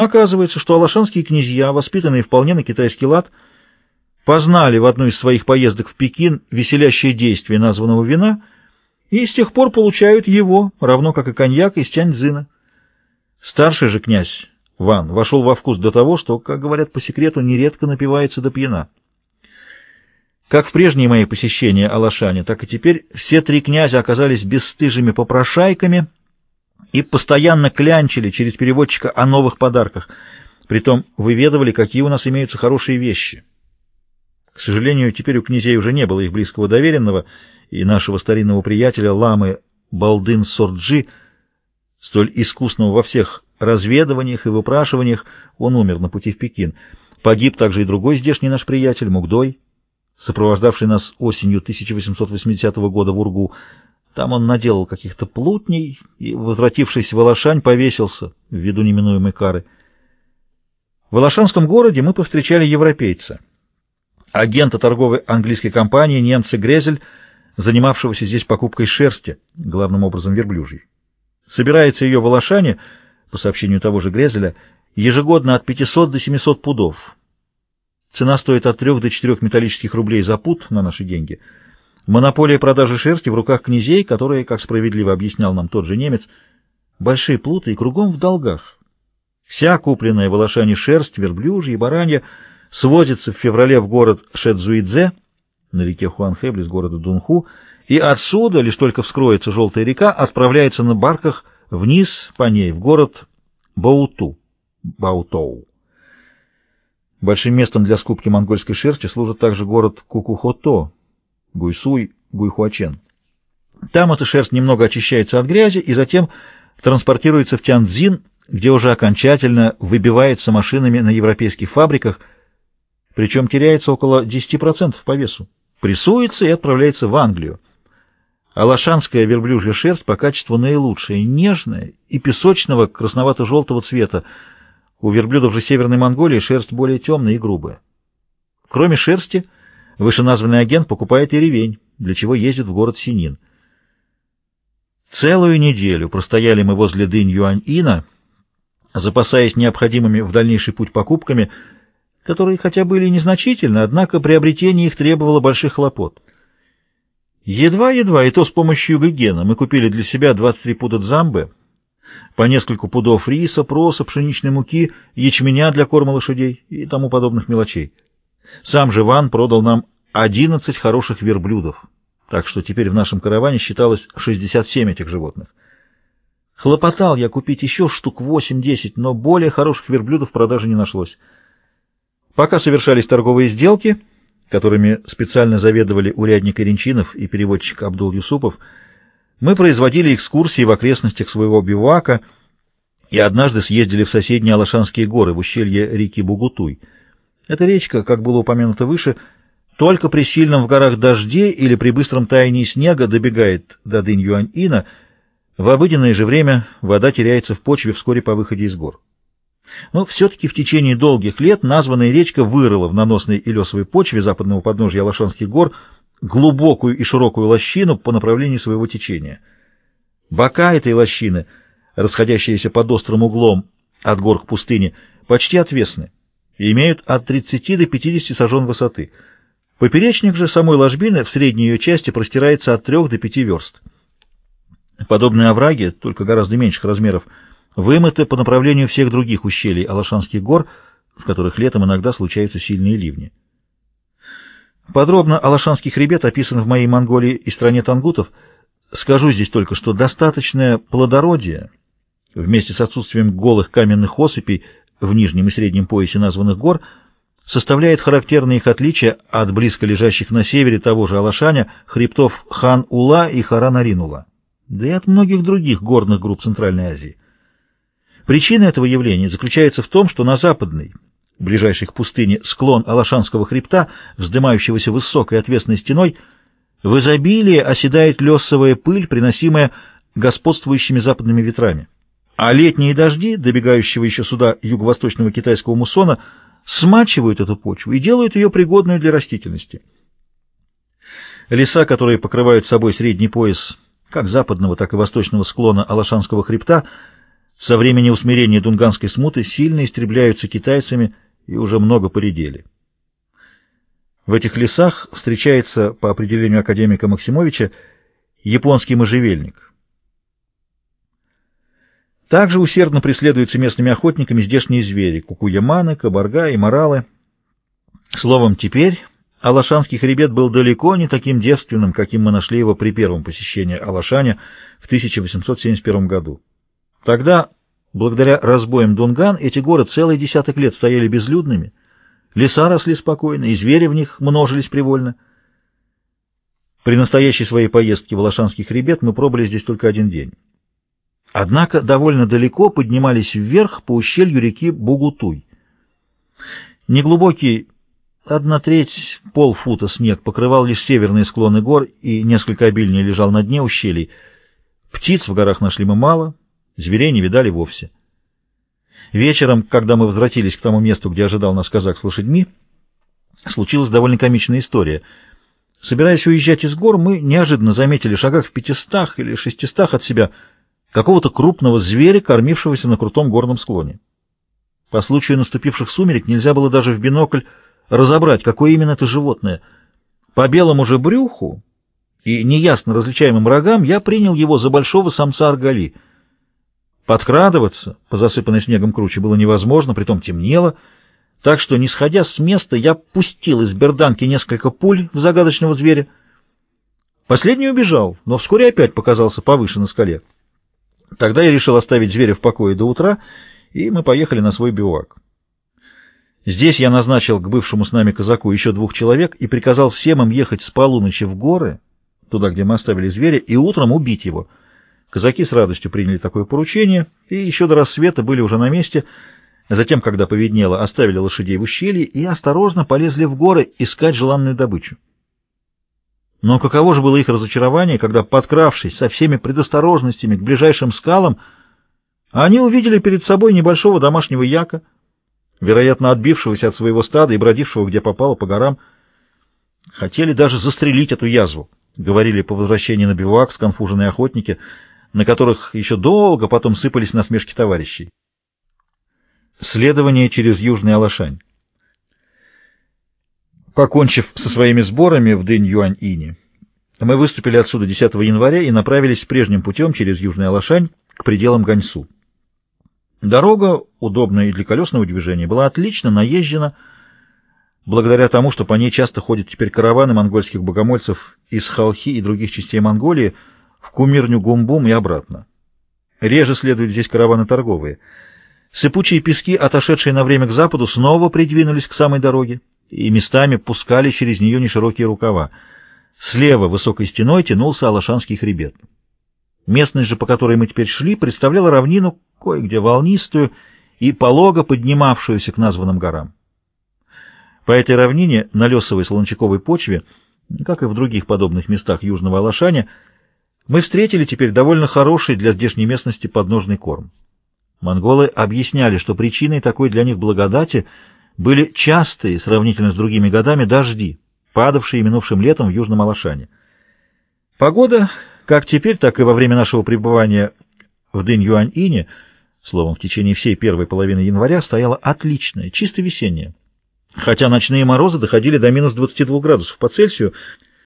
Оказывается, что алашанские князья, воспитанные вполне на китайский лад, познали в одну из своих поездок в Пекин веселящее действие названного вина и с тех пор получают его, равно как и коньяк из Тяньцзина. Старший же князь Ван вошел во вкус до того, что, как говорят по секрету, нередко напивается до пьяна. Как в прежние мои посещения Алашане, так и теперь все три князя оказались бесстыжими попрошайками и постоянно клянчили через переводчика о новых подарках, притом выведывали, какие у нас имеются хорошие вещи. К сожалению, теперь у князей уже не было их близкого доверенного, и нашего старинного приятеля Ламы Балдын Сорджи, столь искусного во всех разведываниях и выпрашиваниях, он умер на пути в Пекин. Погиб также и другой здешний наш приятель, Мугдой, сопровождавший нас осенью 1880 года в Ургу. Там он наделал каких-то плутней и, возвратившись в Алашань, повесился ввиду неминуемой кары. В Алашанском городе мы повстречали европейца, агента торговой английской компании немца Грезель, занимавшегося здесь покупкой шерсти, главным образом верблюжьей. Собирается ее в Алашане — по сообщению того же Грезеля, ежегодно от 500 до 700 пудов. Цена стоит от 3 до 4 металлических рублей за пуд на наши деньги. Монополия продажи шерсти в руках князей, которые, как справедливо объяснял нам тот же немец, большие плуты и кругом в долгах. Вся купленная в Алашане шерсть, верблюжья и баранья свозится в феврале в город Шэцзуидзе, на реке Хуанхэ, близ города Дунху, и отсюда, лишь только вскроется желтая река, отправляется на барках Вниз по ней, в город Бауту, Баутоу. Большим местом для скупки монгольской шерсти служит также город Кукухото, Гуйсуй, Гуйхуачен. Там эта шерсть немного очищается от грязи и затем транспортируется в Тяньцзин, где уже окончательно выбивается машинами на европейских фабриках, причем теряется около 10% по весу, прессуется и отправляется в Англию. Алашанская верблюжья шерсть по качеству наилучшая, нежная и песочного красновато-желтого цвета. У верблюдов же Северной Монголии шерсть более темная и грубая. Кроме шерсти, вышеназванный агент покупает и ревень, для чего ездит в город Синин. Целую неделю простояли мы возле дынь Юань-Ина, запасаясь необходимыми в дальнейший путь покупками, которые хотя были незначительны, однако приобретение их требовало больших хлопот. Едва-едва, и то с помощью гогена, мы купили для себя 23 пуда дзамбы, по несколько пудов риса, проса, пшеничной муки, ячменя для корма лошадей и тому подобных мелочей. Сам же Ван продал нам 11 хороших верблюдов, так что теперь в нашем караване считалось 67 этих животных. Хлопотал я купить еще штук 8-10, но более хороших верблюдов в продаже не нашлось. Пока совершались торговые сделки — которыми специально заведовали урядник Иринчинов и переводчик Абдул Юсупов, мы производили экскурсии в окрестностях своего бивака и однажды съездили в соседние Алашанские горы в ущелье реки Бугутуй. Эта речка, как было упомянуто выше, только при сильном в горах дожде или при быстром таянии снега добегает до Дынь-Юань-Ина, в обыденное же время вода теряется в почве вскоре по выходе из гор. Но все-таки в течение долгих лет названная речка вырыла в наносной и лесовой почве западного подножья Алашанских гор глубокую и широкую лощину по направлению своего течения. Бока этой лощины, расходящиеся под острым углом от гор к пустыне, почти отвесны и имеют от 30 до 50 сажен высоты. Поперечник же самой ложбины в средней ее части простирается от 3 до 5 верст. Подобные овраги, только гораздо меньших размеров, вымыты по направлению всех других ущелий Алашанских гор, в которых летом иногда случаются сильные ливни. Подробно Алашанский хребет описан в моей Монголии и стране тангутов. Скажу здесь только, что достаточное плодородие, вместе с отсутствием голых каменных осыпей в нижнем и среднем поясе названных гор, составляет характерные их отличия от близко лежащих на севере того же Алашаня хребтов Хан-Ула и Харан-Арин-Ула, да и от многих других горных групп Центральной Азии. Причина этого явления заключается в том, что на западной, ближайшей к пустыне, склон Алашанского хребта, вздымающегося высокой отвесной стеной, в изобилии оседает лесовая пыль, приносимая господствующими западными ветрами. А летние дожди, добегающего еще сюда юго-восточного китайского муссона, смачивают эту почву и делают ее пригодной для растительности. Леса, которые покрывают собой средний пояс как западного, так и восточного склона Алашанского хребта, со времени усмирения Дунганской смуты сильно истребляются китайцами и уже много поредели. В этих лесах встречается, по определению академика Максимовича, японский можжевельник. Также усердно преследуются местными охотниками здешние звери – кукуяманы, кабарга и моралы. Словом, теперь Алашанский хребет был далеко не таким девственным, каким мы нашли его при первом посещении Алашаня в 1871 году. Тогда, благодаря разбоям Дунган, эти горы целый десяток лет стояли безлюдными, леса росли спокойно, и звери в них множились привольно. При настоящей своей поездке в Алашанский хребет мы пробыли здесь только один день. Однако довольно далеко поднимались вверх по ущелью реки Бугутуй. Неглубокий Одна треть, полфута снег покрывал лишь северные склоны гор и несколько обильнее лежал на дне ущелий. Птиц в горах нашли мы мало, зверей не видали вовсе. Вечером, когда мы возвратились к тому месту, где ожидал нас казак с лошадьми, случилась довольно комичная история. Собираясь уезжать из гор, мы неожиданно заметили шагах в пятистах или шестистах от себя какого-то крупного зверя, кормившегося на крутом горном склоне. По случаю наступивших сумерек нельзя было даже в бинокль разобрать, какое именно это животное. По белому же брюху и неясно различаемым рогам я принял его за большого самца аргали. Подкрадываться по засыпанной снегом круче было невозможно, притом темнело, так что, не сходя с места, я пустил из берданки несколько пуль в загадочного зверя. Последний убежал, но вскоре опять показался повыше на скале. Тогда я решил оставить зверя в покое до утра, и мы поехали на свой бивак. Здесь я назначил к бывшему с нами казаку еще двух человек и приказал всем им ехать с полуночи в горы, туда, где мы оставили зверя, и утром убить его. Казаки с радостью приняли такое поручение и еще до рассвета были уже на месте. Затем, когда поведнело, оставили лошадей в ущелье и осторожно полезли в горы искать желанную добычу. Но каково же было их разочарование, когда, подкравшись со всеми предосторожностями к ближайшим скалам, они увидели перед собой небольшого домашнего яка, вероятно, отбившегося от своего стада и бродившего где попало по горам. Хотели даже застрелить эту язву, говорили по возвращении на бивак сконфуженные охотники, на которых еще долго потом сыпались насмешки товарищей. Следование через Южный Алашань Покончив со своими сборами в Дынь-Юань-Ине, мы выступили отсюда 10 января и направились прежним путем через Южный Алашань к пределам Ганьсу. Дорога, удобная и для колесного движения, была отлично наезжена, благодаря тому, что по ней часто ходят теперь караваны монгольских богомольцев из Халхи и других частей Монголии в кумирню Гумбум и обратно. Реже следуют здесь караваны торговые. Сыпучие пески, отошедшие на время к западу, снова придвинулись к самой дороге и местами пускали через нее неширокие рукава. Слева высокой стеной тянулся Алашанский хребет. Местность же, по которой мы теперь шли, представляла равнину, кое-где волнистую и полого поднимавшуюся к названным горам. По этой равнине, на лесовой солончаковой почве, как и в других подобных местах Южного Алашаня, мы встретили теперь довольно хороший для здешней местности подножный корм. Монголы объясняли, что причиной такой для них благодати были частые, сравнительно с другими годами, дожди, падавшие минувшим летом в Южном Алашане. Погода, как теперь, так и во время нашего пребывания в Дынь-Юань-Ине, Словом, в течение всей первой половины января стояла отличная, чисто весенняя. Хотя ночные морозы доходили до минус 22 градусов по Цельсию,